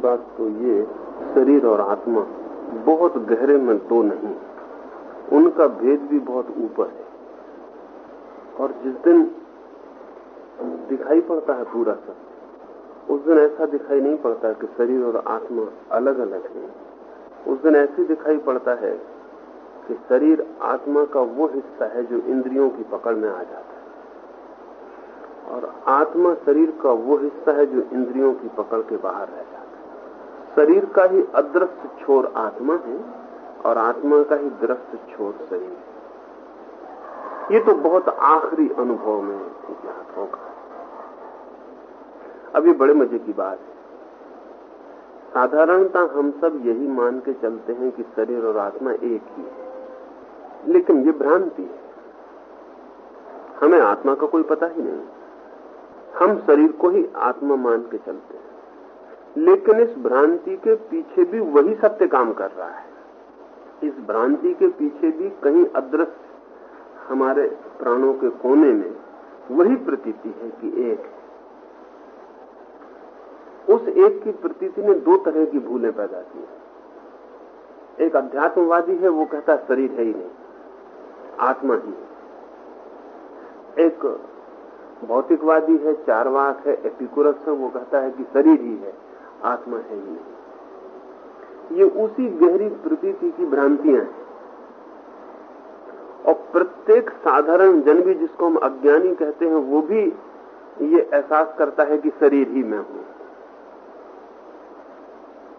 बात तो ये, शरीर और आत्मा बहुत गहरे में दो नहीं, उनका भेद भी बहुत ऊपर है। और जिस दिन दिखाई पड़ता है पूरा सब, उस दिन ऐसा दिखाई नहीं पड़ता कि शरीर और आत्मा अलग अलग है। उस दिन ऐसे दिखाई पड़ता है कि शरीर आत्मा का वो हिस्सा है जो इंद्रियों की पकड़ में आ जाता है। और आत्मा शरीर का वो हिस्सा है जो इंद्रियों की पकड़ के बाहर है। शरीर का ही अदृश्य छोर आत्मा है और आत्मा का ही दृश्य छोर शरीर है। ये तो बहुत आखिरी अनुभव में ज्ञात होगा। अब ये बड़े मज़े की बात है। साधारणता हम सब यही मान के चलते हैं कि शरीर और आत्मा एक ही है। लेकिन ये भ्रांति है। हमें आत्मा का कोई पता ही नहीं। हम शरीर को ही आत्मा मान के चलते हैं। लेकिन इस भ्रांति के पीछे भी वही सत्य काम कर रहा है। इस भ्रांति के पीछे भी कहीं अदृश्य हमारे प्राणों के कोने में वही प्रतीति है कि एक उस एक की प्रतीति ने दो तरह की भूलें पैदा की एक अध्यात्मवादी है, वो कहता शरीर है ही नहीं, आत्मा ही है। एक भौतिकवादी है, चारवाक है, एपिकुरस है, वो कहता है कि शरीर ही है। आत्मा है ही नहीं। ये उसी गहरी प्रतीति की भ्रांतियाँ हैं। और प्रत्येक साधारण जन भी जिसको हम अज्ञानी कहते हैं, वो भी ये एहसास करता है कि शरीर ही मैं हूँ।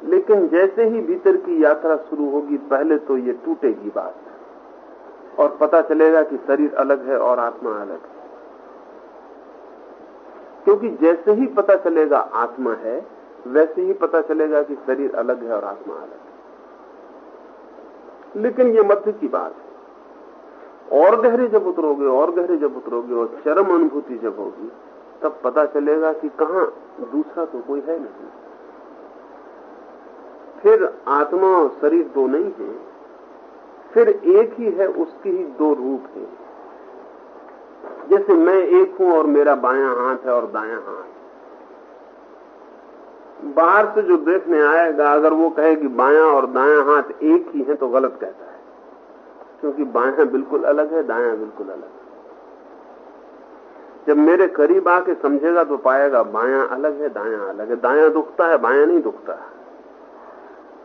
लेकिन जैसे ही भीतर की यात्रा शुरू होगी, पहले तो ये टूटेगी बात। और पता चलेगा कि शरीर अलग है और आत्मा अलग है। क्योंकि जैसे ही पता चलेगा आत्मा है वैसे ही पता चलेगा कि शरीर अलग है और आत्मा अलग है। लेकिन ये मध्य की बात है। और गहरे जब उतरोगे, और गहरे जब उतरोगे, और चरम अनुभूति जब होगी, तब पता चलेगा कि कहा दूसरा तो कोई है नहीं। फिर आत्मा और शरीर दो नहीं है, फिर एक ही है, उसके ही दो रूप है। जैसे मैं एक हूँ और मेरा बायां हाथ है और दायां हाथ। बाहर से जो देखने आएगा, अगर वो कहे कि बायां और दाया हाथ एक ही है तो गलत कहता है। क्योंकि बाया बिल्कुल अलग है, दाया बिल्कुल अलग है। जब मेरे करीब आके समझेगा तो पाएगा बाया अलग है, दाया अलग है। दाया दुखता है, बाया नहीं दुखता।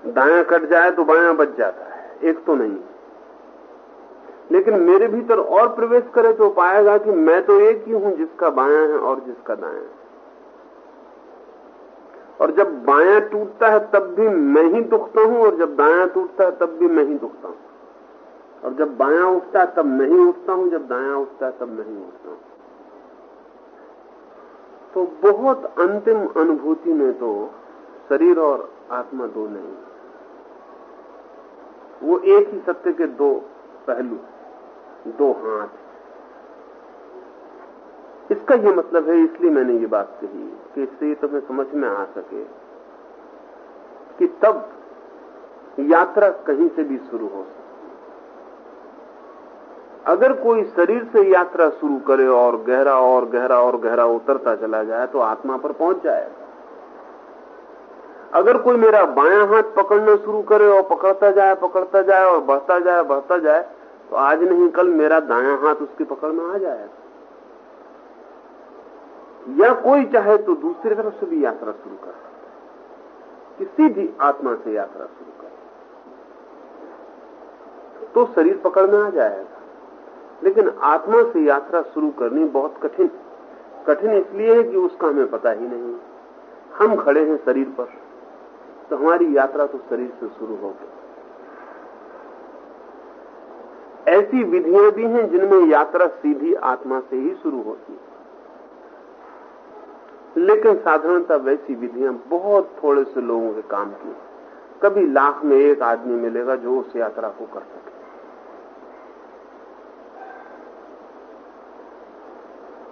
दाया कट जाए तो बाया बच जाता है। एक तो नहीं। लेकिन मेरे भीतर और प्रवेश करे तो पाएगा कि मैं तो एक ही हूँ, जिसका बाया है और जिसका दाया है। और जब बाया टूटता है तब भी मैं ही दुखता हूँ, और जब दाया टूटता है तब भी मैं ही दुखता हूँ। और जब बाया उठता है तब मैं ही उठता हूँ, जब दाया उठता है तब मैं ही उठता हूँ। तो बहुत अंतिम अनुभूति में तो शरीर और आत्मा दो नहीं वो एक ही सत्य के दो पहलू, दो हाथ इसका ये मतलब है, इसलिए मैंने ये बात कही कि इससे तुम्हें समझ में आ सके कि तब यात्रा कहीं से भी शुरू हो सके अगर कोई शरीर से यात्रा शुरू करे और गहरा और गहरा और गहरा उतरता चला जाए तो आत्मा पर पहुँच जाएगा अगर कोई मेरा बायां हाथ पकड़ना शुरू करे और पकड़ता जाए पकड़ता जाए और बढ़ता जाए बढ़ता जाए तो आज नहीं, कल मेरा दायां हाथ उसकी पकड़ में आ जाएगा। या कोई चाहे तो दूसरी तरफ़ से भी यात्रा शुरू कर सकता किसी भी आत्मा से यात्रा शुरू कर तो शरीर पकड़ में आ जाएगा। लेकिन आत्मा से यात्रा शुरू करनी बहुत कठिन कठिन इसलिए है कि उसका हमें पता ही नहीं। हम खड़े हैं शरीर पर तो हमारी यात्रा तो शरीर से शुरू होगी ऐसी विधियाँ भी हैं जिनमें यात्रा सीधी आत्मा से ही शुरू होती है। लेकिन साधारणता वैसी विधियाँ बहुत थोड़े से लोगों के काम की। कभी लाख में एक आदमी मिलेगा जो उस यात्रा को कर सके।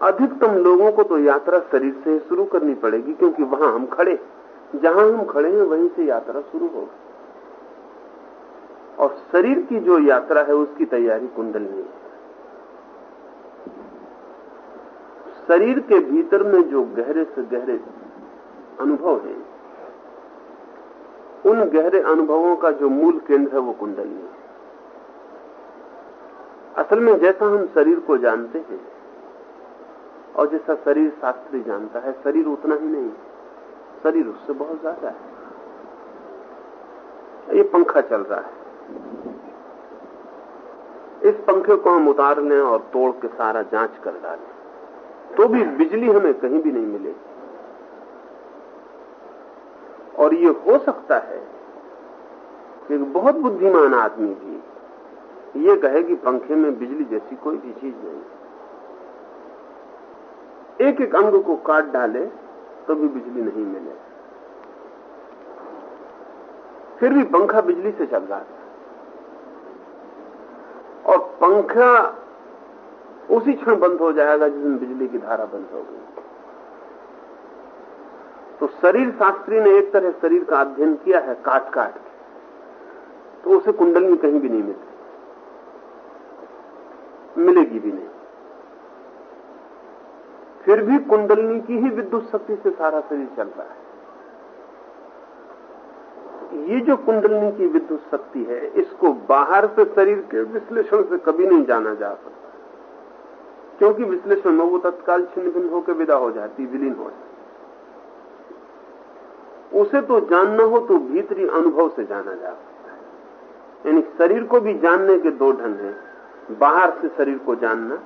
अधिकतम लोगों को तो यात्रा शरीर से शुरू करनी पड़ेगी, क्योंकि वहाँ हम खड़े जहाँ हम खड़े हैं, वहीं से यात्रा शुरू होगी। और शरीर की जो यात्रा है, उसकी तैयारी कुंडलनी है। शरीर के भीतर में जो गहरे से गहरे अनुभव है, उन गहरे अनुभवों का जो मूल केंद्र है वो कुंडली है। असल में जैसा हम शरीर को जानते हैं, और जैसा शरीर शास्त्री जानता है, शरीर उतना ही नहीं, शरीर उससे बहुत ज़्यादा है। ये पंखा चल रहा है। इस पंखे को हम उतार लें और तोड़ के सारा जाँच कर डालें। तो भी बिजली हमें कहीं भी नहीं मिलेगी। और ये हो सकता है कि बहुत बुद्धिमान आदमी भी ये कहे कि पंखे में बिजली जैसी कोई भी चीज़ नहीं। एक एक अंग को काट डाले तो भी बिजली नहीं मिले। फिर भी पंखा बिजली से चल रहा था। और पंखा उसी क्षण बंद हो जाएगा जिसमें बिजली की धारा बंद हो गई। तो शरीर शास्त्री ने एक तरह शरीर का अध्ययन किया है काट काट के। तो उसे कुंडली कहीं भी नहीं मिलती। मिलेगी भी नहीं। फिर भी कुंडलनी की ही विद्युत शक्ति से सारा शरीर चल रहा है। ये जो कुंडलनी की विद्युत शक्ति है, इसको बाहर से शरीर के विश्लेषण से कभी नहीं जाना जा सकता। क्योंकि विश्लेषण में वो तत्काल छिन्न भिन्न होकर विदा हो जाती, विलीन हो जाती। उसे तो जानना हो तो भीतरी अनुभव से जाना जा सकता है। यानी शरीर को भी जानने के दो ढंग हैं। बाहर से शरीर को जानना,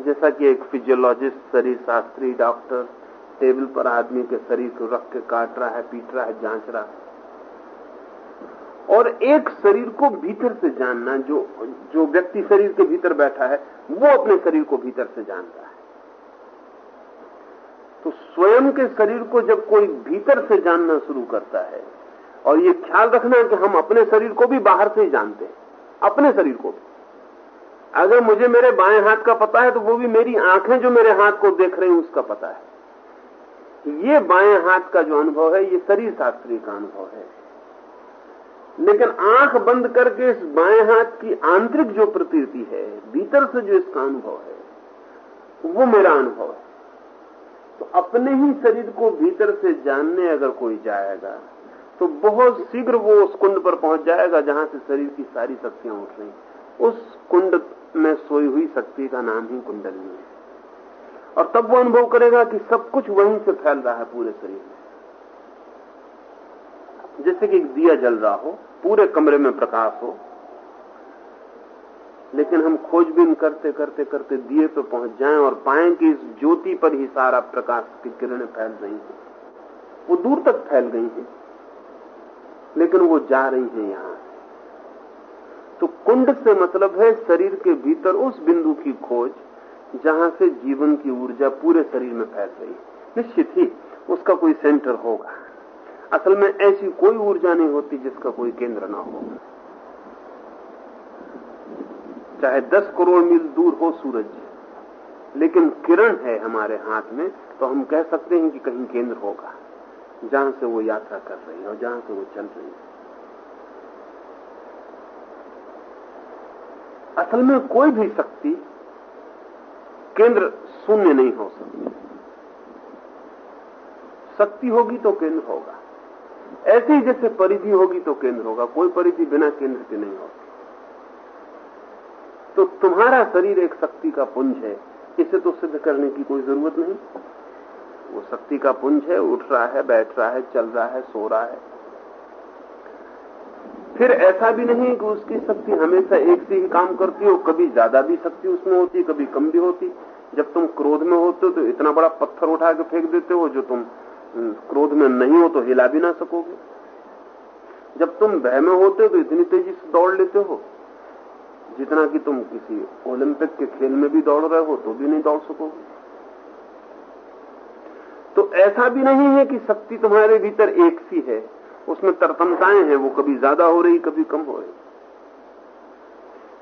जैसा कि एक फिजियोलॉजिस्ट शरीर शास्त्री डॉक्टर टेबल पर आदमी के शरीर को रख के काट रहा है, पीट रहा है, जाँच रहा है। और एक शरीर को भीतर से जानना, जो जो व्यक्ति शरीर के भीतर बैठा है, वो अपने शरीर को भीतर से जानता है। तो स्वयं के शरीर को जब कोई भीतर से जानना शुरू करता है, और ये ख्याल रखना कि हम अपने शरीर को भी बाहर से ही जानते हैं, अपने शरीर को भी। अगर मुझे मेरे बाएँ हाथ का पता है तो वो भी मेरी आँखें जो मेरे हाथ को देख रही उसका पता है। ये बाएँ हाथ का जो अनुभव है, ये शरीर शास्त्री का अनुभव है। लेकिन आँख बंद करके इस बाएँ हाथ की आंतरिक जो प्रतीति है, भीतर से जो इसका अनुभव है, वो मेरा अनुभव है। तो अपने ही शरीर को भीतर से जानने अगर कोई जाएगा तो बहुत शीघ्र वो उस कुंड पर पहुँच जाएगा जहाँ से शरीर की सारी शक्तियाँ उठ रही उस कुंड में सोई हुई शक्ति का नाम ही कुंडली है। और तब वो अनुभव करेगा कि सब कुछ वहीं से फैल रहा है पूरे शरीर में। जैसे कि एक दिया जल रहा हो, पूरे कमरे में प्रकाश हो। लेकिन हम खोजबीन करते करते करते दिए पे पहुँच जाएँ और पाएँ कि इस ज्योति पर ही सारा प्रकाश की किरणें फैल रही हैं। वो दूर तक फैल गई हैं, लेकिन वो जा रही हैं यहाँ तो कुंड से मतलब है शरीर के भीतर उस बिंदु की खोज, जहाँ से जीवन की ऊर्जा पूरे शरीर में फैल रही है। निश्चित ही उसका कोई सेंटर होगा। असल में ऐसी कोई ऊर्जा नहीं होती जिसका कोई केंद्र ना हो। चाहे दस करोड़ मील दूर हो सूरज, लेकिन किरण है हमारे हाथ में तो हम कह सकते हैं कि कहीं केंद्र होगा, जहाँ से वो यात्रा कर रही है और जहाँ से वो चल रही है। असल में कोई भी शक्ति केंद्र शून्य नहीं हो सकती। शक्ति होगी तो केंद्र होगा। ऐसे ही जैसे परिधि होगी तो केंद्र होगा, कोई परिधि बिना केंद्र के नहीं होती तो तुम्हारा शरीर एक शक्ति का पुंज है, इसे तो सिद्ध करने की कोई ज़रूरत नहीं। वो शक्ति का पुंज है, उठ रहा है, बैठ रहा है, चल रहा है, सो रहा है। फिर ऐसा भी नहीं कि उसकी शक्ति हमेशा एक से ही काम करती हो, कभी ज़्यादा भी शक्ति उसमें होती कभी कम भी होती। जब तुम क्रोध में होते हो तो इतना बड़ा पत्थर उठा के फेंक देते हो, जो तुम क्रोध में नहीं हो तो हिला भी ना सकोगे। जब तुम भय में होते हो तो इतनी तेज़ी से दौड़ लेते हो। जितना कि तुम किसी ओलंपिक के खेल में भी दौड़ रहे हो तो भी नहीं दौड़ सकोगे। तो ऐसा भी नहीं है कि शक्ति तुम्हारे भीतर एक सी है। उसमें तरतमताएँ हैं, वो कभी ज़्यादा हो रही, कभी कम हो रही।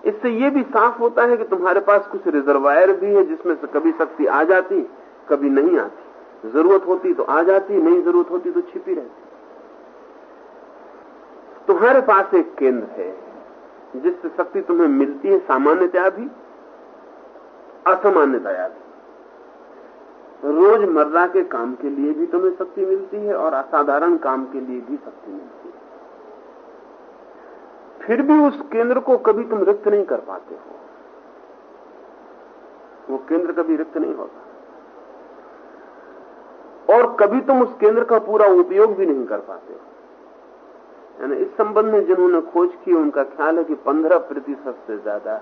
इससे ये भी साफ़ होता है कि तुम्हारे पास कुछ रिजर्वायर भी है जिसमें से कभी शक्ति आ जाती, कभी नहीं आती। ज़रूरत होती तो आ जाती, नहीं ज़रूरत होती तो छिपी रहती। तुम्हारे पास एक केंद्र है, जिससे शक्ति तुम्हें मिलती है, सामान्यतया भी, असामान्यतया भी। रोज़मर्रा के काम के लिए भी तुम्हें शक्ति मिलती है और असाधारण काम के लिए भी शक्ति मिलती है। फिर भी उस केंद्र को कभी तुम रिक्त नहीं कर पाते हो। वो केंद्र कभी रिक्त नहीं होता। और कभी तुम उस केंद्र का पूरा उपयोग भी नहीं कर पाते यानी इस संबंध में जिन्होंने खोज की, उनका ख्याल है कि 15 प्रतिशत से ज़्यादा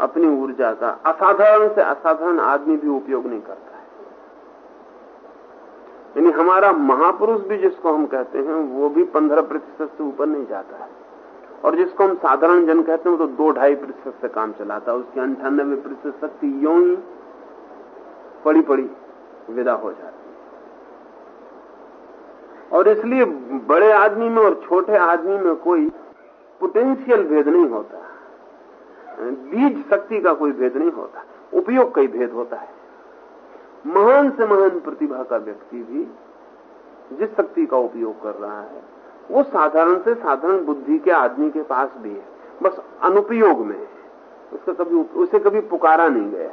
अपनी ऊर्जा का असाधारण से असाधारण आदमी भी उपयोग नहीं करता है। यानी हमारा महापुरुष भी जिसको हम कहते हैं, वो भी 15 प्रतिशत से ऊपर नहीं जाता है। और जिसको हम साधारण जन कहते हैं, वो तो दो ढाई प्रतिशत से काम चलाता है। उसकी अंठानबे प्रतिशत शक्ति यो ही पड़ी पड़ी विदा हो जाती और इसलिए बड़े आदमी में और छोटे आदमी में कोई पोटेंशियल भेद नहीं होता। बीज शक्ति का कोई भेद नहीं होता, उपयोग का ही भेद होता है। महान से महान प्रतिभा का व्यक्ति भी जिस शक्ति का उपयोग कर रहा है, वो साधारण से साधारण बुद्धि के आदमी के पास भी है। बस अनुपयोग में उसका कभी उसे कभी पुकारा नहीं गया।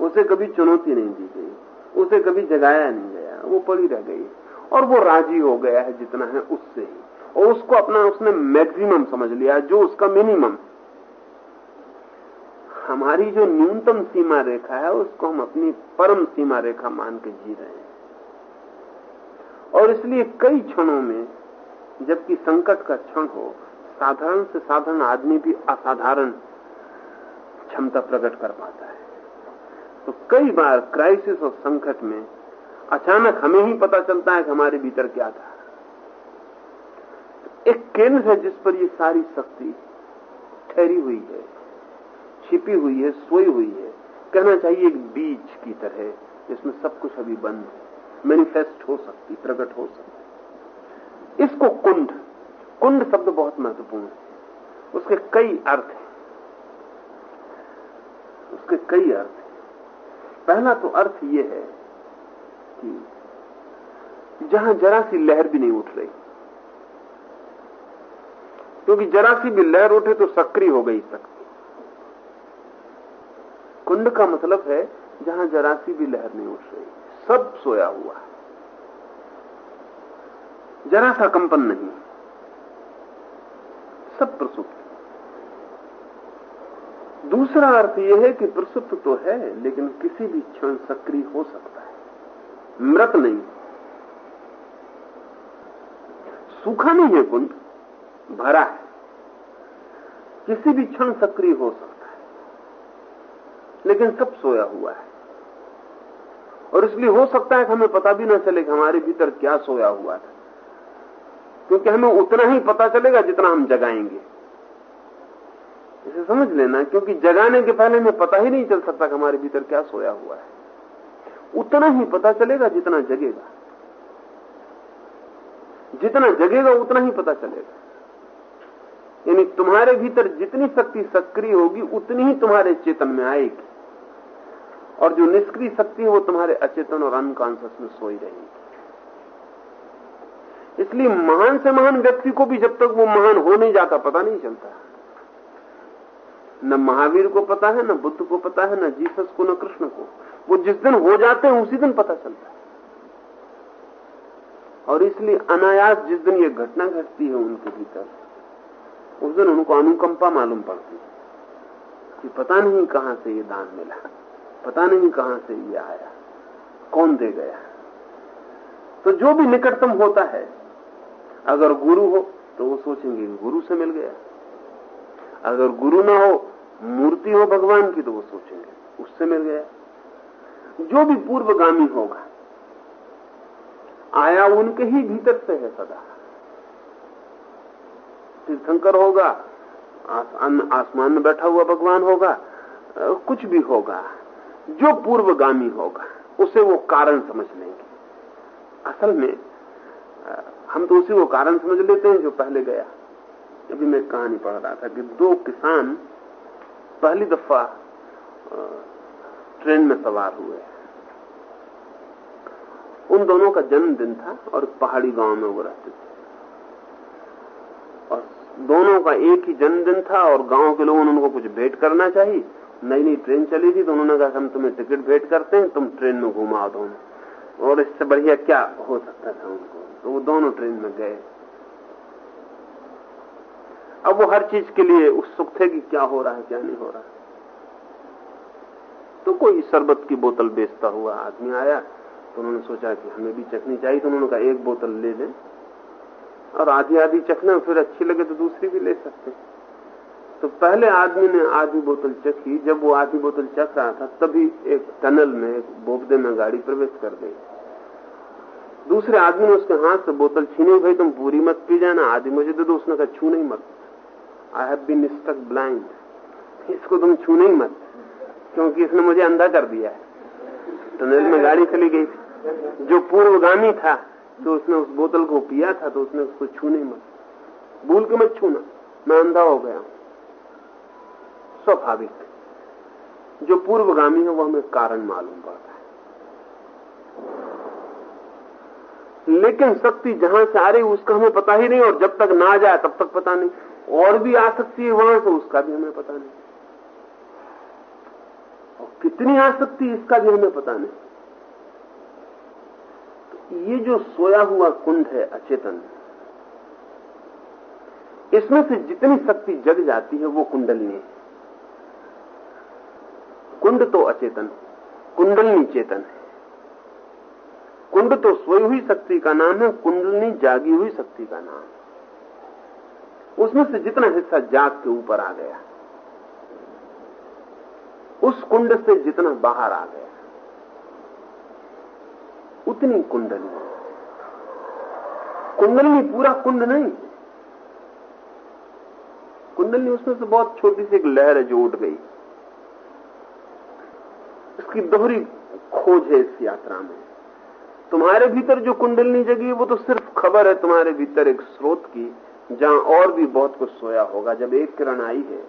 उसे कभी चुनौती नहीं दी गई। उसे कभी जगाया नहीं गया। वो पड़ी रह गई। और वो राज़ी हो गया है जितना है उससे ही। और उसको अपना उसने मैक्सिमम समझ लिया, जो उसका मिनिमम। हमारी जो न्यूनतम सीमा रेखा है, उसको हम अपनी परम सीमा रेखा मान के जी रहे हैं। और इसलिए कई क्षणों में, जबकि संकट का क्षण हो, साधारण से साधारण आदमी भी असाधारण क्षमता प्रकट कर पाता है। तो कई बार क्राइसिस और संकट में अचानक हमें ही पता चलता है कि हमारे भीतर क्या था। एक केंद्र है जिस पर ये सारी शक्ति ठहरी हुई है, छिपी हुई है, सोई हुई है। कहना चाहिए एक बीज की तरह जिसमें सब कुछ अभी बंद है। मैनिफेस्ट हो सकती, प्रकट हो सकती इसको कुंड कुंड शब्द बहुत महत्वपूर्ण है। उसके कई अर्थ हैं। उसके कई अर्थ हैं। पहला तो अर्थ यह है कि, जहाँ जरा सी लहर भी नहीं उठ रही। क्योंकि जरा सी भी लहर उठे तो सक्रिय हो गई शक्ति। कुंड का मतलब है, जहाँ जरा सी भी लहर नहीं उठ रही। सब सोया हुआ है। जरा सा कंपन नहीं। सब प्रसुप्त। दूसरा अर्थ यह है कि प्रसुप्त तो है, लेकिन किसी भी क्षण सक्रिय हो सकता है। मृत नहीं। सूखा नहीं है कुंड, भरा है। किसी भी क्षण सक्रिय हो सकता है, लेकिन सब सोया हुआ है। और इसलिए हो सकता है कि हमें पता भी ना चले कि हमारे भीतर क्या सोया हुआ था। क्योंकि हमें उतना ही पता चलेगा जितना हम जगाएँगे। इसे समझ लेना, क्योंकि जगाने के पहले हमें पता ही नहीं चल सकता कि हमारे भीतर क्या सोया हुआ है। उतना ही पता चलेगा जितना जगेगा। जितना जगेगा, उतना ही पता चलेगा। यानी तुम्हारे भीतर जितनी शक्ति सक्रिय होगी, उतनी ही तुम्हारे चेतन में आएगी। और जो निष्क्रिय शक्ति है, वो तुम्हारे अचेतन और अनकॉन्सियस में सोई रहेगी। इसलिए महान से महान व्यक्ति को भी जब तक वो महान हो नहीं जाता, पता नहीं चलता। न महावीर को पता है, न बुद्ध को पता है, न जीसस को, न कृष्ण को। वो जिस दिन हो जाते हैं, उसी दिन पता चलता है। और इसलिए अनायास जिस दिन ये घटना घटती है उनके भीतर, उस दिन उनको अनुकंपा मालूम पड़ती है कि पता नहीं कहाँ से ये दान मिला, पता नहीं कहाँ से ये आया, कौन दे गया। तो जो भी निकटतम होता है, अगर गुरु हो तो वो सोचेंगे गुरु से मिल गया। अगर गुरु ना हो, मूर्ति हो भगवान की तो वो सोचेंगे, उससे मिल गया। जो भी पूर्वगामी होगा, आया उनके ही भीतर से है सदा। तीर्थंकर होगा आसमान में बैठा हुआ भगवान होगा कुछ भी होगा, जो पूर्वगामी होगा, उसे वो कारण समझ लेंगे। असल में हम तो उसी को कारण समझ लेते हैं जो पहले गया। अभी मैं कहानी पढ़ रहा था कि दो किसान पहली दफ़ा ट्रेन में सवार हुए। उन दोनों का जन्मदिन था और पहाड़ी गाँव में वो रहते थे। और दोनों का एक ही जन्मदिन था और गाँव के लोगों ने उनको कुछ भेंट करना चाहिए। नई नई ट्रेन चली थी तो उन्होंने कहा, हम तुम्हें टिकट भेंट करते हैं, तुम ट्रेन में घुमाओ दोनों और इससे बढ़िया क्या हो सकता था उनको? तो वो दोनों ट्रेन में गए। अब वो हर चीज़ के लिए उत्सुक थे कि क्या हो रहा है, क्या नहीं हो रहा है। तो कोई शरबत की बोतल बेचता हुआ आदमी आया तो उन्होंने सोचा कि हमें भी चखनी चाहिए तो उन्होंने कहा, एक बोतल ले लें। और आधी आधी चखना फिर अच्छी लगे तो दूसरी भी ले सकते तो पहले आदमी ने आधी बोतल चखी। जब वो आधी बोतल चख रहा था, तभी एक टनल में, एक बोबदे में गाड़ी प्रवेश कर गई। दूसरे आदमी ने उसके हाथ से बोतल छीनी भाई, तुम पूरी मत पी जाना। आधी मुझे दे दो। उसने कहा, छू नहीं मत। I have been stuck blind इसको तुम छू नहीं मत। क्योंकि इसने मुझे अंधा कर दिया है। टनल में गाड़ी चली गई थी। जो पूर्वगामी था तो उसने उस बोतल को पिया था तो उसने उसको छू नहीं मत। भूल के मत छूना। मैं अंधा हो गया स्वाभाविक। जो पूर्वगामी है वो हमें कारण मालूम पड़ता है। लेकिन शक्ति जहाँ से आ रही, उसका हमें पता ही नहीं, और जब तक ना जाए, तब तक पता नहीं। और भी आ सकती है वहाँ से, उसका भी हमें पता नहीं। कितनी आ सकती इसका भी हमें पता नहीं। ये जो सोया हुआ कुंड है, अचेतन, इसमें से जितनी शक्ति जग जाती है, वो कुंडलनी है। कुंड तो अचेतन, कुंडलनी चेतन है। कुंड तो सोई हुई शक्ति का नाम है, कुंडलनी जागी हुई शक्ति का नाम। है उसमें से जितना हिस्सा जाग के ऊपर आ गया उस कुंड से जितना बाहर आ गया, उतनी कुंडली। कुंडली पूरा कुंड नहीं। कुंडली उसमें से बहुत छोटी सी एक लहर है जो उठ गई। इसकी दोहरी खोज है इस यात्रा में। तुम्हारे भीतर जो कुंडलनी जगी वो तो सिर्फ़ खबर है तुम्हारे भीतर एक स्रोत की, जहाँ और भी बहुत कुछ सोया होगा। जब एक किरण आई है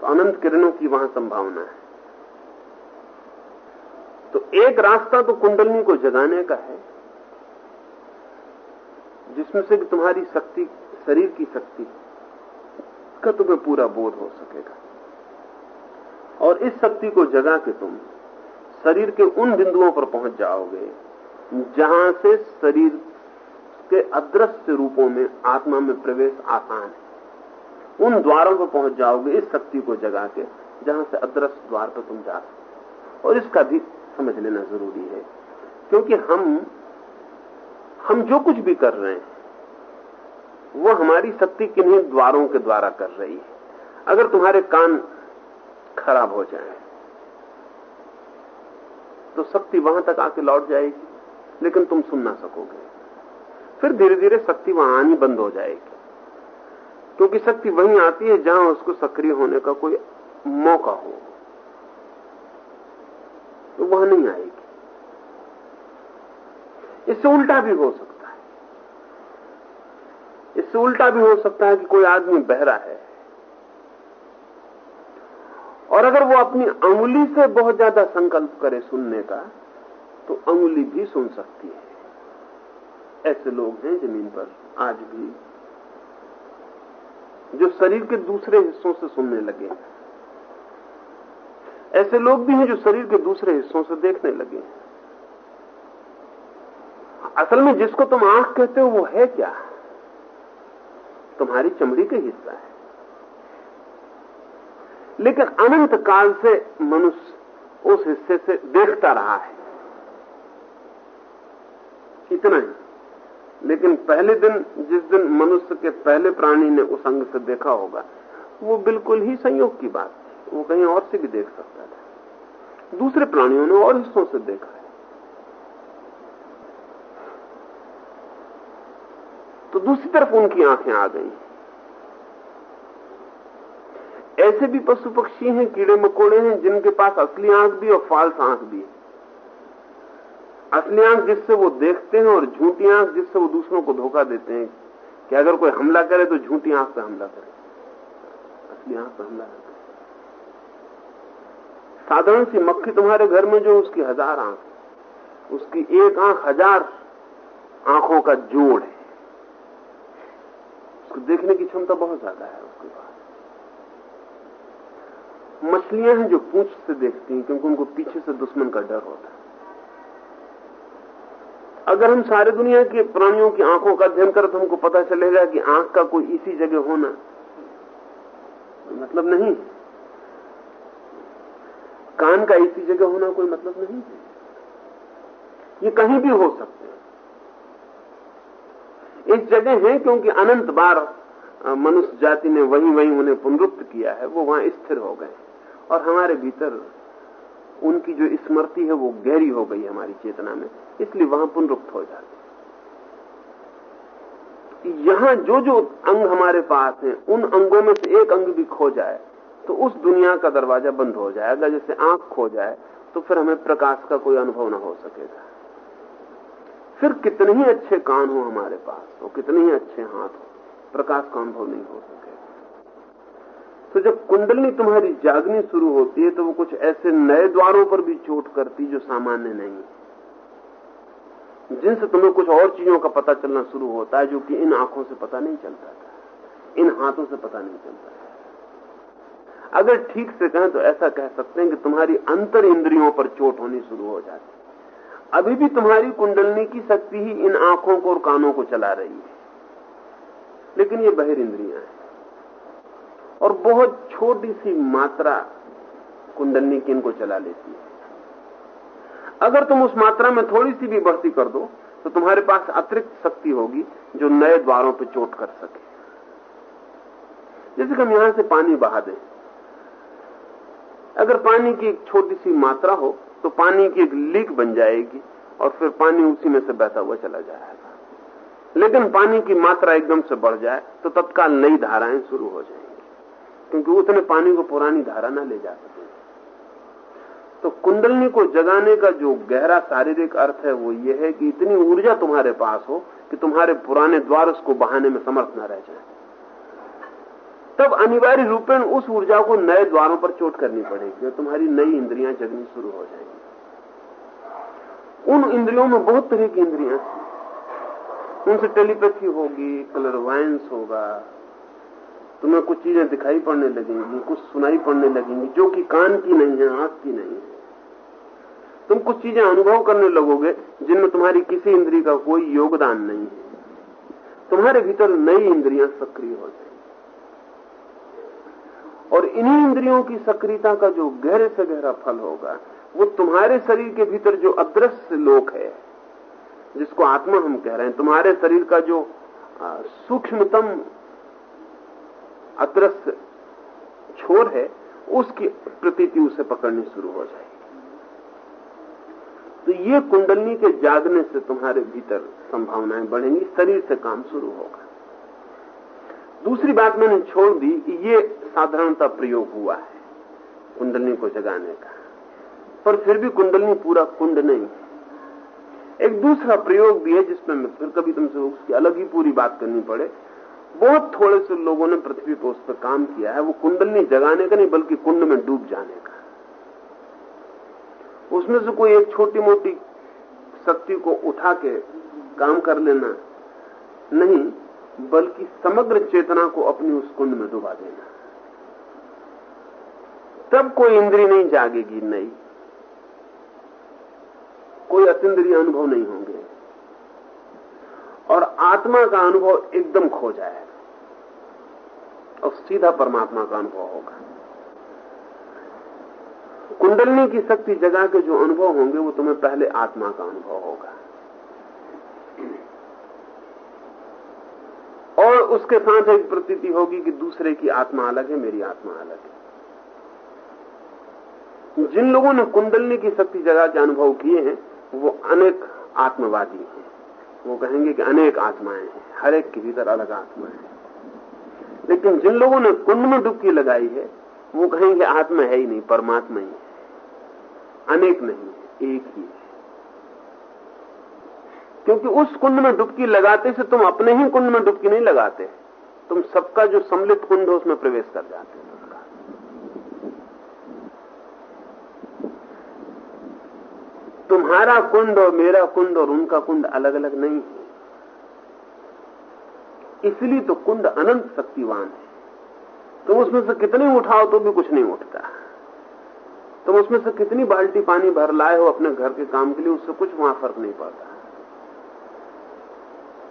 तो अनंत किरणों की वहाँ संभावना है। तो एक रास्ता तो कुंडलनी को जगाने का है, जिसमें से तुम्हारी शक्ति, शरीर की शक्ति का तुम्हें पूरा बोध हो सकेगा। और इस शक्ति को जगा के तुम शरीर के उन बिंदुओं पर पहुँच जाओगे, जहाँ से शरीर के अदृश्य रूपों में आत्मा में प्रवेश आसान है। उन द्वारों पर पहुँच जाओगे, इस शक्ति को जगा के, जहाँ से अदृश्य द्वार पर तुम जा सकते और इसका भी समझ लेना ज़रूरी है, क्योंकि हम हम जो कुछ भी कर रहे हैं, वो हमारी शक्ति किन्हीं द्वारों के द्वारा कर रही है। अगर तुम्हारे कान खराब हो जाए तो शक्ति वहाँ तक आके लौट जाएगी, लेकिन तुम सुन ना सकोगे। फिर धीरे धीरे शक्ति वहाँ आनी बंद हो जाएगी। क्योंकि शक्ति वहीं आती है जहाँ उसको सक्रिय होने का कोई मौका हो। तो वह नहीं आएगी। इससे उल्टा भी हो सकता है। इससे उल्टा भी हो सकता है कि कोई आदमी बहरा है। और अगर वो अपनी अंगुली से बहुत ज़्यादा संकल्प करे सुनने का तो अंगुली भी सुन सकती है। ऐसे लोग हैं ज़मीन पर आज भी। जो शरीर के दूसरे हिस्सों से सुनने लगे। ऐसे लोग भी हैं जो शरीर के दूसरे हिस्सों से देखने लगे। असल में जिसको तुम आँख कहते हो, वो है क्या? तुम्हारी चमड़ी का हिस्सा है। लेकिन अनंत काल से मनुष्य उस हिस्से से देखता रहा है। इतना ही। लेकिन पहले दिन, जिस दिन मनुष्य के पहले प्राणी ने उस अंग से देखा होगा, वो बिल्कुल ही संयोग की बात थी। वो कहीं और से भी देख सकता था। दूसरे प्राणियों ने और हिस्सों से देखा है। तो दूसरी तरफ़ उनकी आँखें आ गई। ऐसे भी पशु पक्षी हैं, कीड़े मकोड़े हैं, जिनके पास असली आँख भी और फाल्स आँख भी है। असली आँख जिससे वो देखते हैं और झूठी आँख जिससे वो दूसरों को धोखा देते हैं, कि अगर कोई हमला करे तो झूठी आँख से हमला करे। असली आँख से हमला करे साधारण सी मक्खी तुम्हारे घर में जो उसकी हज़ार आँख उसकी एक आँख हज़ार आँखों का जोड़ है। उसको देखने की क्षमता बहुत ज़्यादा है उसके पास। मछलियाँ हैं जो पूछ से देखती हैं, क्योंकि उनको पीछे से दुश्मन का डर होता है। अगर हम सारे दुनिया के प्राणियों की आँखों का अध्ययन करें तो हमको पता चलेगा कि आँख का कोई इसी जगह होना मतलब नहीं। कान का इसी जगह होना कोई मतलब नहीं। ये कहीं भी हो सकते हैं। इस जगह है क्योंकि अनंत बार मनुष्य जाति ने वहीं वहीं उन्हें पुनरुक्त किया है, वो वहाँ स्थिर हो गए और हमारे भीतर उनकी जो स्मृति है वो गहरी हो गई हमारी चेतना में। इसलिए वहाँ पुनरुक्त हो जाते यहाँ जो जो अंग हमारे पास हैं, उन अंगों में से एक अंग भी खो जाए तो उस दुनिया का दरवाज़ा बंद हो जाएगा। जैसे आँख खो जाए तो फिर हमें प्रकाश का कोई अनुभव न हो सकेगा। फिर कितने ही अच्छे कान हो हमारे पास, और कितने ही अच्छे हाथ हो, प्रकाश का अनुभव नहीं हो सकेगा। तो जब कुंडली तुम्हारी जागनी शुरू होती है तो वो कुछ ऐसे नए द्वारों पर भी चोट करती जो सामान्य नहीं जिनसे तुम्हें कुछ और चीज़ों का पता चलना शुरू होता है, जो कि इन आँखों से पता नहीं चलता था। इन हाथों से पता नहीं चलता है अगर ठीक से कहें तो ऐसा कह सकते हैं कि तुम्हारी अंतर इंद्रियों पर चोट होनी शुरू हो जाती अभी भी तुम्हारी कुंडलनी की शक्ति ही इन आँखों को और कानों को चला रही है। लेकिन ये बहिर इंद्रियाँ हैं। और बहुत छोटी सी मात्रा कुंडलनी की इनको चला लेती है। अगर तुम उस मात्रा में थोड़ी सी भी बढ़ती कर दो तो तुम्हारे पास अतिरिक्त शक्ति होगी जो नए द्वारों पर चोट कर सके। जैसे कि हम यहाँ से पानी बहा दें। अगर पानी की एक छोटी सी मात्रा हो तो पानी की एक लीक बन जाएगी और फिर पानी उसी में से बहता हुआ चला जाएगा। लेकिन पानी की मात्रा एकदम से बढ़ जाए तो तत्काल नई धाराएँ शुरू हो जाएँगी। क्योंकि उतने पानी को पुरानी धारा ना ले जा सके। तो कुंडलनी को जगाने का जो गहरा शारीरिक अर्थ है, वो ये है कि इतनी ऊर्जा तुम्हारे पास हो कि तुम्हारे पुराने द्वार उसको बहाने में समर्थ न रह जाए। तब अनिवार्य रूपेण उस ऊर्जा को नए द्वारों पर चोट करनी पड़ेगी और तुम्हारी नई इंद्रियाँ जगनी शुरू हो जाएँगी। उन इंद्रियों में बहुत तरह की इंद्रियाँ थी उनसे टेलीपैथी होगी, कलर वायंस होगा तुम्हें कुछ चीज़ें दिखाई पड़ने लगेंगी, कुछ सुनाई पड़ने लगेंगी, जो कि कान की नहीं है, आँख की नहीं है। तुम कुछ चीज़ें अनुभव करने लगोगे, जिनमें तुम्हारी किसी इंद्री का कोई योगदान नहीं है। तुम्हारे भीतर नई इंद्रियाँ सक्रिय हो जाएँगी। और इन्हीं इंद्रियों की सक्रियता का जो गहरे से गहरा फल होगा, वो तुम्हारे शरीर के भीतर जो अदृश्य लोक है, जिसको आत्मा हम कह रहे हैं, तुम्हारे शरीर का जो सूक्ष्मतम अदृश्य छोर है, उसकी प्रतीति उसे पकड़नी शुरू हो जाएगी। तो ये कुंडलनी के जागने से तुम्हारे भीतर संभावनाएँ बढ़ेंगी, शरीर से काम शुरू होगा। दूसरी बात मैंने छोड़ दी कि ये साधारणता प्रयोग हुआ है कुंडलनी को जगाने का। पर फिर भी कुंडलनी पूरा कुंड नहीं एक दूसरा प्रयोग भी है जिसमें फिर कभी तुमसे उसकी अलग ही पूरी बात करनी पड़े। बहुत थोड़े से लोगों ने पृथ्वी पर उस पर काम किया है। वो कुंडलनी जगाने का नहीं, बल्कि कुंड में डूब जाने का। उसमें से कोई एक छोटी मोटी शक्ति को उठा के काम कर लेना नहीं, बल्कि समग्र चेतना को अपनी उस कुंड में डुबा देना। तब कोई इंद्री नहीं जागेगी, नहीं। कोई अतिद्रिय अनुभव नहीं होंगे। और आत्मा का अनुभव एकदम खो जाएगा। और सीधा परमात्मा का अनुभव होगा। कुंडलनी की शक्ति जगा के जो अनुभव होंगे, वो तुम्हें पहले आत्मा का अनुभव होगा। और उसके साथ एक प्रतीति होगी कि दूसरे की आत्मा अलग है, मेरी आत्मा अलग है। जिन लोगों ने कुंडलनी की शक्ति जगा के अनुभव किए हैं, वो अनेक आत्मवादी हैं। वो कहेंगे कि अनेक आत्माएँ हैं, हर एक के भीतर अलग आत्मा है। लेकिन जिन लोगों ने कुंड में डुबकी लगाई है, वो कहेंगे आत्मा है ही नहीं, परमात्मा ही है। अनेक नहीं एक ही है। क्योंकि उस कुंड में डुबकी लगाते से तुम अपने ही कुंड में डुबकी नहीं लगाते, तुम सबका जो सम्मिलित कुंड है, उसमें प्रवेश कर जाते हो। तुम्हारा कुंड और मेरा कुंड और उनका कुंड अलग अलग नहीं है। इसलिए तो कुंड अनंत शक्तिवान है। तुम उसमें से कितने उठाओ तो भी कुछ नहीं उठता। तुम उसमें से कितनी बाल्टी पानी भर लाए हो अपने घर के काम के लिए, उससे कुछ वहाँ फ़र्क नहीं पड़ता।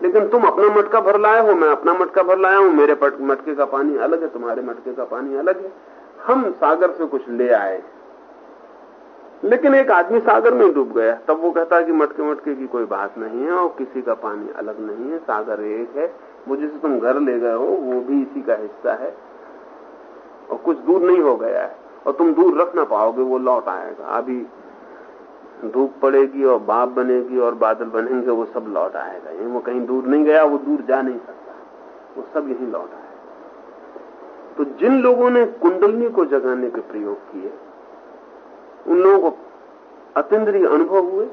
लेकिन तुम अपना मटका भर लाए हो, मैं अपना मटका भर लाया हूँ, मेरे मटके का पानी अलग है, तुम्हारे मटके का पानी अलग है। हम सागर से कुछ ले आए लेकिन एक आदमी सागर में डूब गया। तब वो कहता है कि मटके मटके की कोई बात नहीं है और किसी का पानी अलग नहीं है, सागर एक है। वो जिसे तुम घर ले गए हो, वो भी इसी का हिस्सा है। और कुछ दूर नहीं हो गया है। और तुम दूर रख ना पाओगे, वो लौट आएगा। अभी धूप पड़ेगी और बाप बनेगी और बादल बनेंगे, वो सब लौट आएगा। ये वो कहीं दूर नहीं गया, वो दूर जा नहीं सकता। वो सब यही लौट आएगा। तो जिन लोगों ने कुंडलनी को जगाने के प्रयोग किए उन लोगों को अतिद्रीय अनुभव हुए,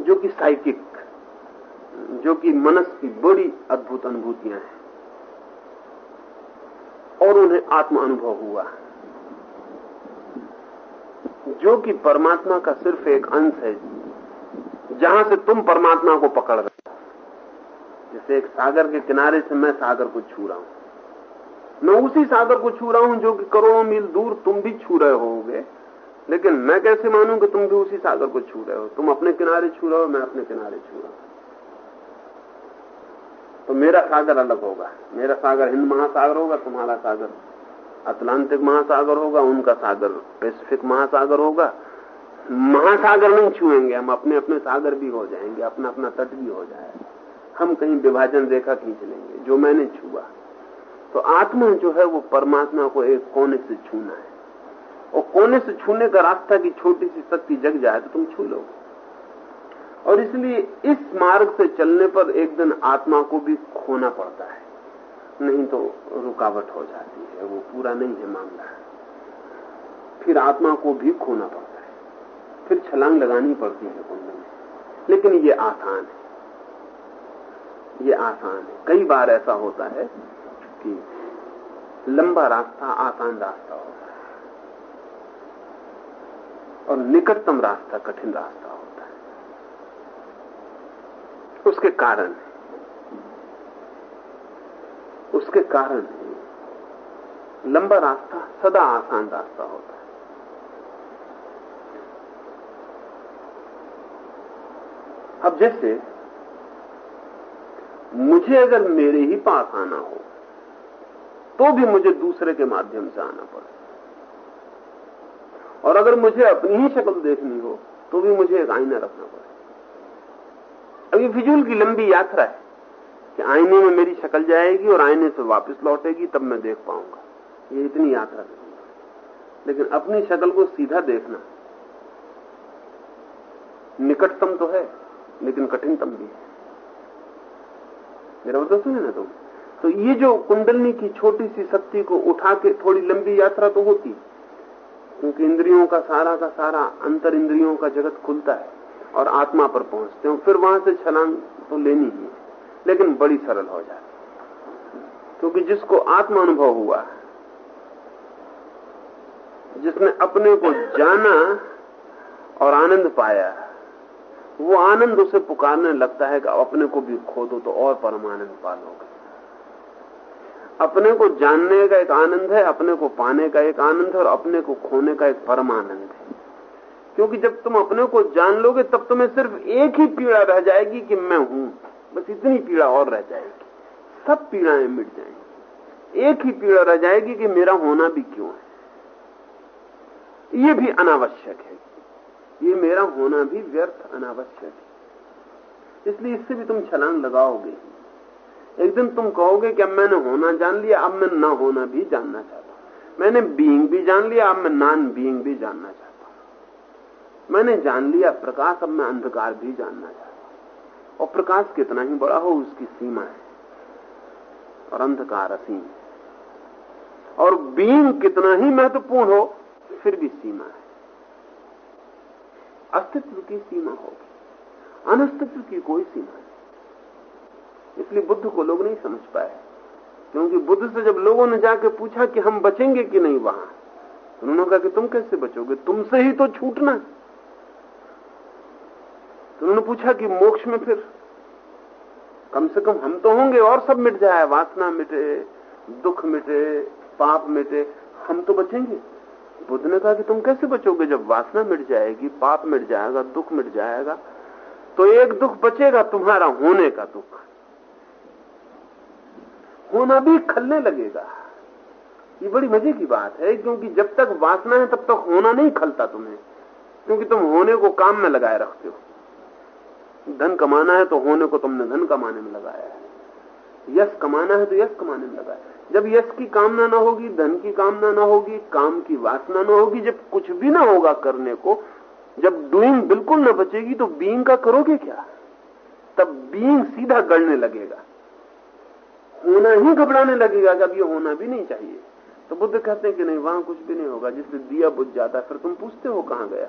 जो कि साइकिक जो कि मनस की बड़ी अद्भुत अनुभूतियाँ हैं। और उन्हें आत्म अनुभव हुआ। जो कि परमात्मा का सिर्फ़ एक अंश है, जहाँ से तुम परमात्मा को पकड़ रहे हो। जैसे एक सागर के किनारे से मैं सागर को छू रहा हूँ। मैं उसी सागर को छू रहा हूँ जो कि करोड़ों मील दूर तुम भी छू रहे होगे। लेकिन मैं कैसे मानूं कि तुम भी उसी सागर को छू रहे हो? तुम अपने किनारे छू रहे हो, मैं अपने किनारे छू रहा हूँ। तो मेरा सागर अलग होगा। मेरा सागर हिंद महासागर होगा, तुम्हारा सागर अटलांटिक महासागर होगा, उनका सागर पैसिफिक महासागर होगा। महासागर नहीं छुएँगे, हम अपने अपने सागर भी हो जाएँगे अपना अपना तट भी हो जाएगा। हम कहीं विभाजन रेखा खींच लेंगे, जो मैंने छुआ। तो आत्मा जो है वो परमात्मा को एक कोने से छूना है। और कोने से छूने का रास्ता की छोटी सी शक्ति जग जाए तो तुम छू लो और इसलिए इस मार्ग से चलने पर एक दिन आत्मा को भी खोना पड़ता है। नहीं तो रुकावट हो जाती है, वो पूरा नहीं है मामला। फिर आत्मा को भी खोना पड़ता है। फिर छलांग लगानी पड़ती है कुंड में। लेकिन ये आसान है। ये आसान है। कई बार ऐसा होता है कि लंबा रास्ता, आसान रास्ता होता है। और निकटतम रास्ता, कठिन रास्ता होता है। उसके कारण उसके कारण लंबा रास्ता सदा आसान रास्ता होता है। अब जैसे, मुझे अगर मेरे ही पास आना हो तो भी मुझे दूसरे के माध्यम से आना पड़े। और अगर मुझे अपनी ही शक्ल देखनी हो तो भी मुझे एक आईना रखना पड़े। अभी फिजूल की लंबी यात्रा है कि आईने में मेरी शक्ल जाएगी और आईने से वापस लौटेगी, तब मैं देख पाऊँगा। ये इतनी यात्रा लेकिन अपनी शक्ल को सीधा देखना निकटतम तो है, लेकिन कठिनतम भी है। मेरा मतलब सुने ना तुम? तो ये जो कुंडलनी की छोटी सी शक्ति को उठा के थोड़ी लंबी यात्रा तो होती, क्योंकि इंद्रियों का सारा का सारा अंतर इंद्रियों का जगत खुलता है और आत्मा पर पहुँचते हो, फिर वहाँ से छलांग तो लेनी ही है, लेकिन बड़ी सरल हो जाती क्योंकि जिसको आत्मा अनुभव हुआ, जिसने अपने को जाना और आनंद पाया, वो आनंद उसे पुकारने लगता है कि अपने को भी खो दो तो और परमानंद पालोगे। अपने को जानने का एक आनंद है, अपने को पाने का एक आनंद है और अपने को खोने का एक परम आनंद है। क्योंकि जब तुम अपने को जान लोगे, तब तुम्हें सिर्फ़ एक ही पीड़ा रह जाएगी कि मैं हूँ। बस इतनी पीड़ा और रह जाएगी। सब पीड़ाएँ मिट जाएँगी। एक ही पीड़ा रह जाएगी कि मेरा होना भी क्यों है? ये भी अनावश्यक है। ये मेरा होना भी व्यर्थ अनावश्यक है। इसलिए इससे भी तुम छलांग लगाओगे। एक दिन तुम कहोगे कि अब मैंने होना जान लिया, अब मैं ना होना भी जानना चाहता हूँ। मैंने बीइंग भी जान लिया, अब मैं नॉन बीइंग भी जानना चाहता हूँ। मैंने जान लिया, प्रकाश, अब मैं अंधकार भी जानना चाहता हूँ। और प्रकाश कितना ही बड़ा हो, उसकी सीमा है। और अंधकार असीम और बीइंग कितना ही महत्वपूर्ण हो, फिर भी सीमा है। अस्तित्व की सीमा होगी। अनस्तित्व की कोई सीमा इसलिए बुद्ध को लोग नहीं समझ पाए। क्योंकि बुद्ध से जब लोगों ने जाके पूछा कि हम बचेंगे कि नहीं वहाँ तो उन्होंने कहा कि तुम कैसे बचोगे? तुमसे ही तो छूटना तो उन्होंने पूछा कि मोक्ष में फिर कम से कम हम तो होंगे, और सब मिट जाए, वासना मिटे, दुख मिटे, पाप मिटे, हम तो बचेंगे। बुद्ध ने कहा कि तुम कैसे बचोगे? जब वासना मिट जाएगी, पाप मिट जाएगा, दुख मिट जाएगा तो एक दुख बचेगा, तुम्हारा होने का दुख। होना भी खलने लगेगा। ये बड़ी मज़े की बात है, क्योंकि जब तक वासना है, तब तक होना नहीं खलता तुम्हें, क्योंकि तुम होने को काम में लगाए रखते हो। धन कमाना है तो होने को तुमने धन कमाने में लगाया है। यश कमाना है तो यश कमाने में लगाया जब यश की कामना ना होगी, धन की कामना ना होगी, काम की वासना ना होगी, जब कुछ भी ना होगा करने को, जब डूइंग बिल्कुल ना बचेगी तो बीइंग का करोगे क्या? तब बीइंग सीधा गड़ने लगेगा। होना ही घबराने लगेगा जब ये होना भी नहीं चाहिए। तो बुद्ध कहते हैं कि नहीं, वहाँ कुछ भी नहीं होगा। जिससे दिया बुझ जाता है, फिर तुम पूछते हो कहाँ गया?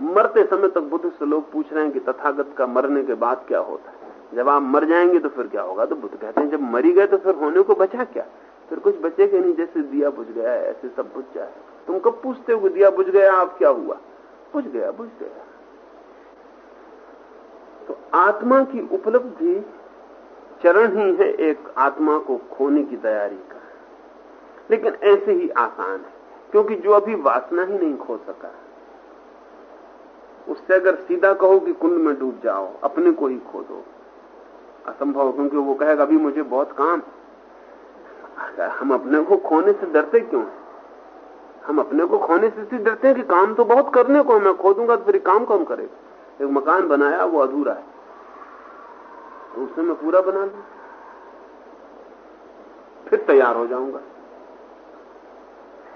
मरते समय तक बुद्ध से लोग पूछ रहे हैं कि तथागत का मरने के बाद क्या होता है। जब आप मर जाएँगे तो फिर क्या होगा? तो बुद्ध कहते हैं, जब मरी गए तो फिर होने को बचा क्या? फिर कुछ बचेगा नहीं, जैसे दिया बुझ गया है, ऐसे सब बुझ जाए। तुम कब पूछते हो दिया बुझ गया आप क्या हुआ? बुझ गया बुझ गया। तो आत्मा की उपलब्धि चरण ही है एक आत्मा को खोने की तैयारी का। लेकिन ऐसे ही आसान है, क्योंकि जो अभी वासना ही नहीं खो सका। उससे अगर सीधा कहो कि कुंड में डूब जाओ, अपने को ही खो दो। असंभव क्योंकि वो कहेगा, अभी मुझे बहुत काम हम अपने को खोने से डरते क्यों हम अपने को खोने से डरते हैं कि काम तो बहुत करने को मैं खो दूँगा तो फिर काम कौन करेगा? एक मकान बनाया, वो अधूरा है। तो मैं पूरा बना लू फिर तैयार हो जाऊँगा।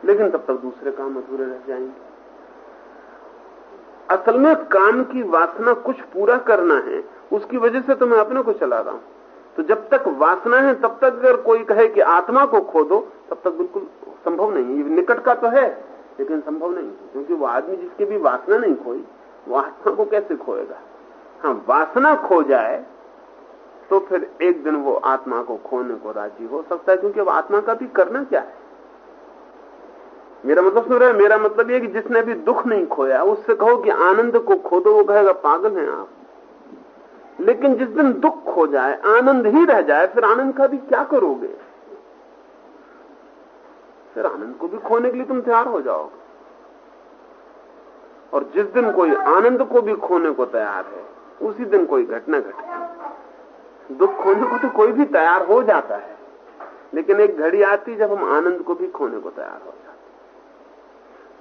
लेकिन तब तक दूसरे काम अधूरे रह जाएँगे। असल में काम की वासना कुछ पूरा करना है, उसकी वजह से तो मैं अपने को चला रहा हूँ। तो जब तक वासना है, तब तक अगर कोई कहे कि आत्मा को खो दो तब तक बिल्कुल संभव नहीं है। निकट का तो है, लेकिन संभव नहीं है, क्योंकि वो आदमी जिसकी भी वासना नहीं खोई, वो आत्मा को कैसे खोएगा? हाँ वासना खो जाए तो फिर एक दिन वो आत्मा को खोने को राज़ी हो सकता है, क्योंकि अब आत्मा का भी करना क्या है? मेरा मतलब सुन रहे मेरा मतलब यह कि जिसने भी दुख नहीं खोया, उससे कहो कि आनंद को खो दो वो कहेगा, पागल है आप। लेकिन जिस दिन दुख खो जाए, आनंद ही रह जाए, फिर आनंद का भी क्या करोगे? फिर आनंद को भी खोने के लिए तुम तैयार हो जाओगे। और जिस दिन कोई आनंद को भी खोने को तैयार है, उसी दिन कोई घटना घटे दुख खोने को तो कोई भी तैयार हो जाता है। लेकिन एक घड़ी आती जब हम आनंद को भी खोने को तैयार हो जाते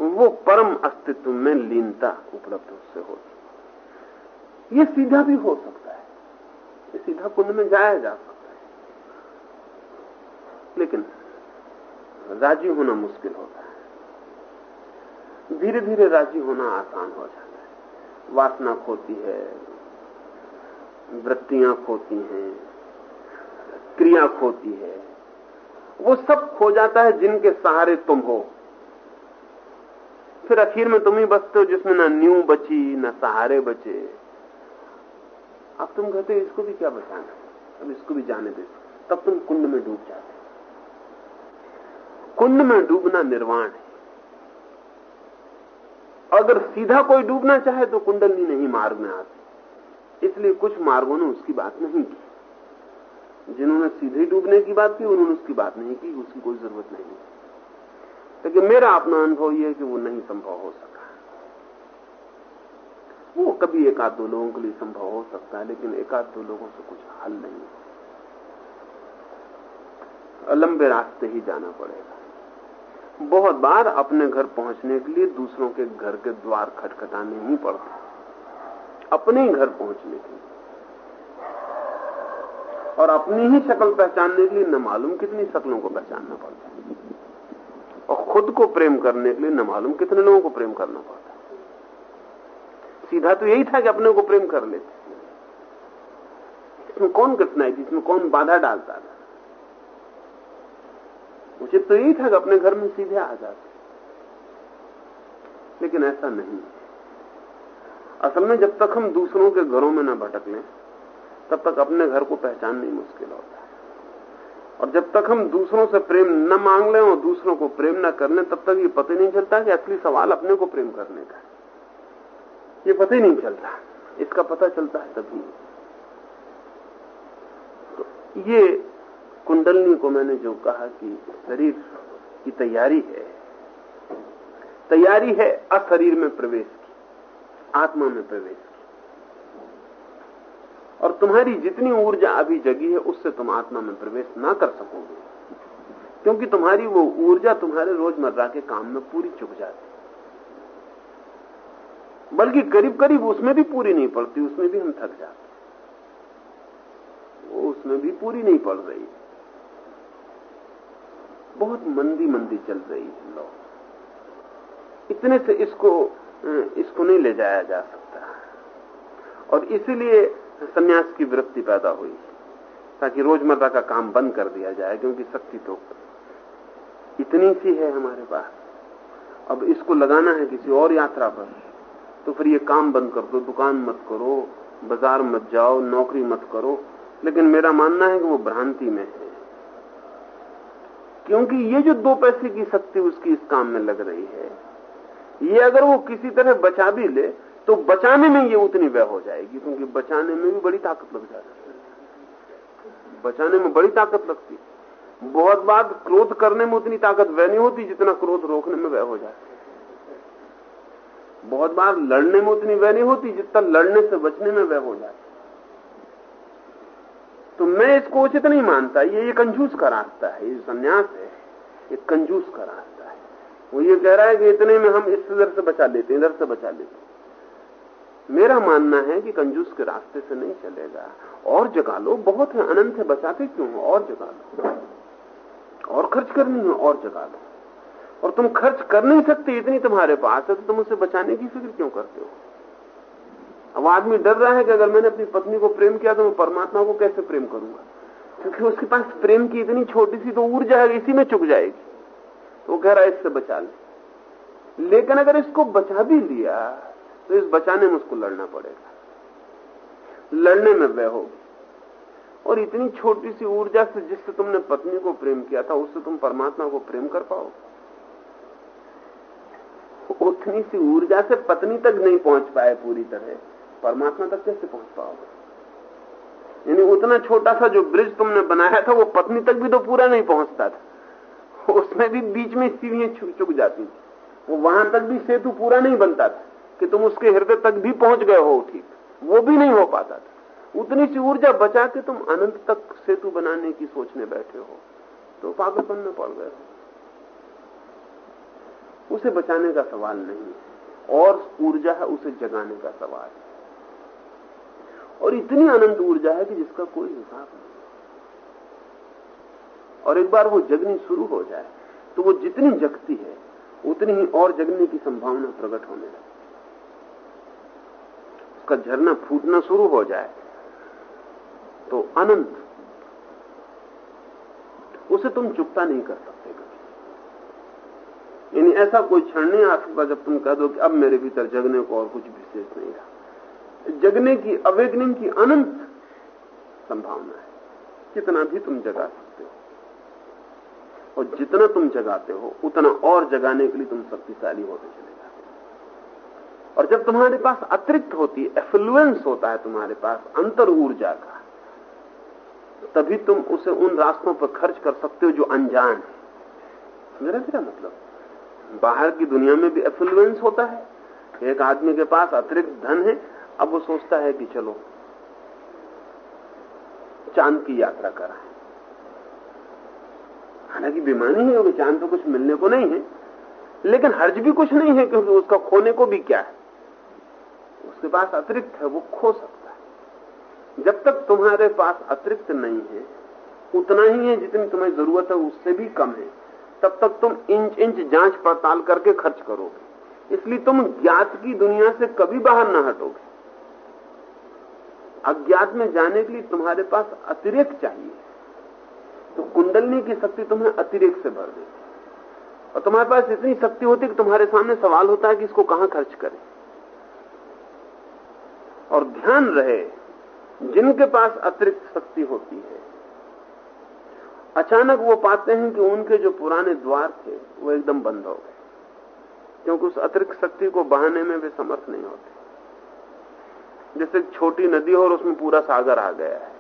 वो परम अस्तित्व में लीनता उपलब्ध उससे होती ये सीधा भी हो सकता है। ये सीधा कुंड में जाया जा सकता है। लेकिन राज़ी होना मुश्किल होता है। धीरे धीरे राज़ी होना आसान हो जाता है। वासना खोती है वृत्तियाँ खोती हैं, क्रिया खोती है। वो सब खो जाता है जिनके सहारे तुम हो। फिर आखिर में तुम ही बचते हो जिसमें ना न्यू बची, ना सहारे बचे। अब तुम कहते हो, इसको भी क्या बचाना अब इसको भी जाने दे। तब तुम कुंड में डूब जाते कुंड में डूबना निर्वाण है। अगर सीधा कोई डूबना चाहे तो कुंडलनी नहीं मार्ग में आती। इसलिए कुछ मार्गों ने उसकी बात नहीं की। जिन्होंने सीधे डूबने की बात की, उन्होंने उसकी बात नहीं की, उसकी कोई ज़रूरत नहीं। है लेकिन मेरा अपना अनुभव यह है कि वो नहीं संभव हो सका। वो कभी एक आध दो लोगों के लिए संभव हो सकता है, लेकिन एक आध दो लोगों से कुछ हल नहीं। लंबे रास्ते ही जाना पड़ेगा। बहुत बार अपने घर पहुँचने के लिए दूसरों के घर के द्वार खटखटाने ही पड़ते अपने ही घर पहुँचने के। लिए और अपनी ही शक्ल पहचानने के लिए न मालूम कितनी शक्लों को पहचानना पड़ता है। और खुद को प्रेम करने के लिए न मालूम कितने लोगों को प्रेम करना पड़ता है। सीधा तो यही था कि अपने को प्रेम कर लेते इसमें कौन कठिनाई थी? इसमें कौन बाधा डालता था? उचित तो यही था कि अपने घर में सीधे आ जाते लेकिन ऐसा नहीं। असल में जब तक हम दूसरों के घरों में न भटक लें तब तक अपने घर को पहचानना ही मुश्किल होता है। और जब तक हम दूसरों से प्रेम न मांग लें और दूसरों को प्रेम न कर लें तब तक ये पता नहीं चलता कि असली सवाल अपने को प्रेम करने का ये पता ही नहीं चलता। इसका पता चलता है तभी। तो ये कुंडलनी को मैंने जो कहा कि शरीर की तैयारी है तैयारी है, अशरीर में प्रवेश आत्मा में प्रवेश की और तुम्हारी जितनी ऊर्जा अभी जगी है, उससे तुम आत्मा में प्रवेश ना कर सकोगे। क्योंकि तुम्हारी वो ऊर्जा तुम्हारे रोज़मर्रा के काम में पूरी चुक जाती बल्कि करीब करीब उसमें भी पूरी नहीं पड़ती, उसमें भी हम थक जाते वो उसमें भी पूरी नहीं पड़ रही। बहुत मंदी मंदी चल रही है लो इतने से इसको इसको नहीं ले जाया जा सकता। और इसीलिए सन्यास की वृत्ति पैदा हुई, ताकि रोज़मर्रा का काम बंद कर दिया जाए, क्योंकि शक्ति तो इतनी सी है हमारे पास। अब इसको लगाना है किसी और यात्रा पर तो फिर ये काम बंद कर दो, दुकान मत करो, बाज़ार मत जाओ, नौकरी मत करो। लेकिन मेरा मानना है कि वो भ्रांति में है। क्योंकि ये जो दो पैसे की शक्ति उसकी इस काम में लग रही है ये अगर वो किसी तरह बचा भी ले तो बचाने में ये उतनी व्यय हो जाएगी, क्योंकि बचाने में भी बड़ी ताकत लग जाती है। बचाने में बड़ी ताकत लगती बहुत बार क्रोध करने में उतनी ताकत व्यय नहीं होती जितना क्रोध रोकने में व्यय हो जाती बहुत बार लड़ने में उतनी व्यय नहीं होती जितना लड़ने से बचने में व्यय हो जाती तो मैं इसको उचित नहीं मानता। ये ये कंजूस का रास्ता है, ये संन्यास है ये कंजूस का रास्ता है। वो ये कह रहा है कि इतने में हम इस इधर से बचा लेते हैं इधर से बचा लेते हैं। मेरा मानना है कि कंजूस के रास्ते से नहीं चलेगा। और जगा लो, बहुत है, अनंत है, बचाते क्यों हो? और जगा लो। और खर्च करनी है, और जगा लो। और तुम खर्च कर नहीं सकते इतनी तुम्हारे पास है तो तुम उसे बचाने की फ़िक्र क्यों करते हो? अब आदमी डर रहा है कि अगर मैंने अपनी पत्नी को प्रेम किया तो मैं परमात्मा को कैसे प्रेम करूँगा? क्योंकि उसके पास प्रेम की इतनी छोटी सी तो ऊर्जा है, इसी में चुक जाएगी। तो वो कह रहा है इससे बचा ले। लेकिन अगर इसको बचा भी लिया तो इस बचाने में उसको लड़ना पड़ेगा। लड़ने में वह होगी। और इतनी छोटी सी ऊर्जा से जिससे तुमने पत्नी को प्रेम किया था, उससे तुम परमात्मा को प्रेम कर पाओ उतनी सी ऊर्जा से पत्नी तक नहीं पहुँच पाए पूरी तरह। परमात्मा तक कैसे पहुँच पाओगे? यानी उतना छोटा सा जो ब्रिज तुमने बनाया था, वो पत्नी तक भी तो पूरा नहीं पहुँचता था। उसमें भी बीच में सीढ़ियाँ चुक जाती। थी वो वहाँ तक भी सेतु पूरा नहीं बनता था, कि तुम उसके हृदय तक भी पहुँच गए हो ठीक वो भी नहीं हो पाता था। उतनी सी ऊर्जा बचा के तुम अनंत तक सेतु बनाने की सोचने बैठे हो। तो पागलपन में पड़ गए हो। उसे बचाने का सवाल नहीं है, और ऊर्जा है उसे जगाने का सवाल है। और इतनी अनंत ऊर्जा है कि जिसका कोई हिसाब नहीं। और एक बार वो जगनी शुरू हो जाए तो वो जितनी जगती है, उतनी ही और जगने की संभावना प्रकट होने लगती उसका झरना फूटना शुरू हो जाए तो अनंत उसे तुम चुकता नहीं कर सकते कभी। यानी ऐसा कोई क्षण नहीं आ सकता जब तुम कह दो कि अब मेरे भीतर जगने को और कुछ विशेष नहीं रहा। जगने की, अवेगनिंग की अनंत संभावना है। कितना भी तुम जगा सकते और जितना तुम जगाते हो, उतना और जगाने के लिए तुम शक्तिशाली होते चले जाते और जब तुम्हारे पास अतिरिक्त होती है एफ्लुएंस होता है तुम्हारे पास, अंतर ऊर्जा का, तभी तुम उसे उन रास्तों पर खर्च कर सकते हो जो अनजान है। मेरा मेरा मतलब? बाहर की दुनिया में भी एफ्लुएंस होता है। एक आदमी के पास अतिरिक्त धन है, अब वो सोचता है कि चलो, चाँद की यात्रा कराएँ। हालाँकि बेमानी है चाँद तो कुछ मिलने को नहीं है। लेकिन हर्ज भी कुछ नहीं है, क्योंकि उसका खोने को भी क्या है? उसके पास अतिरिक्त है, वो खो सकता है। जब तक तुम्हारे पास अतिरिक्त नहीं है, उतना ही है जितनी तुम्हें ज़रूरत है, उससे भी कम है। तब तक तुम इंच इंच जाँच पड़ताल करके खर्च करोगे। इसलिए तुम ज्ञात की दुनिया से कभी बाहर ना हटोगे। अज्ञात में जाने के लिए तुम्हारे पास अतिरिक्त चाहिए। तो कुंडलनी की शक्ति तुम्हें अतिरिक्त से भर देती और तुम्हारे पास इतनी शक्ति होती कि तुम्हारे सामने सवाल होता है कि इसको कहाँ खर्च करें। और ध्यान रहे, जिनके पास अतिरिक्त शक्ति होती है, अचानक वो पाते हैं कि उनके जो पुराने द्वार थे, वो एकदम बंद हो गए। क्योंकि उस अतिरिक्त शक्ति को बहाने में वे समर्थ नहीं होते। जैसे छोटी नदी हो और उसमें पूरा सागर आ गया है।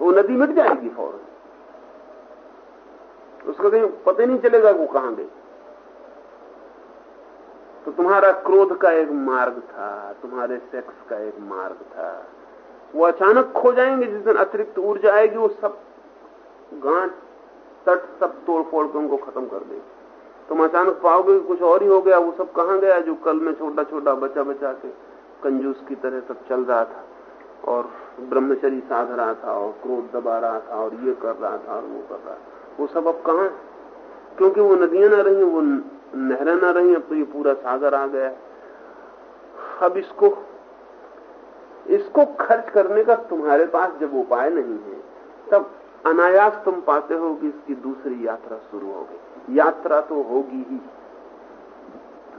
वो नदी मिट जाएगी फ़ौरन। उसका कहीं पता ही नहीं चलेगा वो कहाँ गई। तो तुम्हारा क्रोध का एक मार्ग था, तुम्हारे सेक्स का एक मार्ग था। वो अचानक खो जाएँगे, जिस दिन अतिरिक्त ऊर्जा आएगी, वो सब गांठ, तट, सब तोड़ फोड़ के उनको खत्म कर देगी। तुम अचानक पाओगे कुछ और ही हो गया, वो सब कहाँ गया जो कल में छोटा छोटा बचा बचा के कंजूस की तरह सब चल रहा था। और ब्रह्मचरी साध रहा था और क्रोध दबा रहा था और ये कर रहा था और वो कर रहा था। वो सब अब कहा क्योंकि वो नदियाँ ना रही वो नहरें ना रही अब तो ये पूरा सागर आ गया। अब इसको इसको खर्च करने का तुम्हारे पास जब उपाय नहीं है, तब अनायास तुम पाते हो कि इसकी दूसरी यात्रा शुरू हो गई। यात्रा तो होगी ही।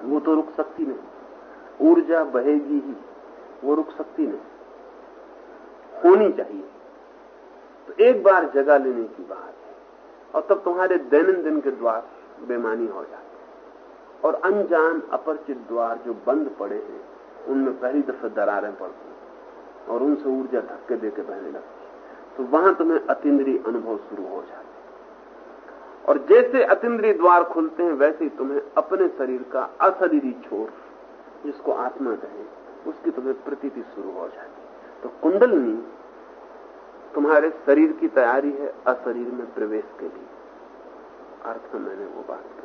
वो तो रुक सकती नहीं। ऊर्जा बहेगी ही। वो रुक सकती नहीं। होनी चाहिए। तो एक बार जगह लेने की बात है, और तब तुम्हारे दैनंदिन के द्वार बेमानी हो जाते हैं। और अनजान अपरिचित द्वार जो बंद पड़े हैं, उनमें पहली दफे दरारें पड़ती हैं, और उनसे ऊर्जा धक्के देके बहने लगती तो वहाँ तुम्हें अतिद्री अनुभव शुरू हो जाते और जैसे अतिद्री द्वार खुलते हैं, वैसे ही तुम्हें अपने शरीर का अशरीरी छोर, जिसको आत्मा कहे, उसकी तुम्हें प्रतीति शुरू हो जाती तो कुंडलनी तुम्हारे शरीर की तैयारी है अशरीर में प्रवेश के लिए। अर्थ में मैंने वो बात की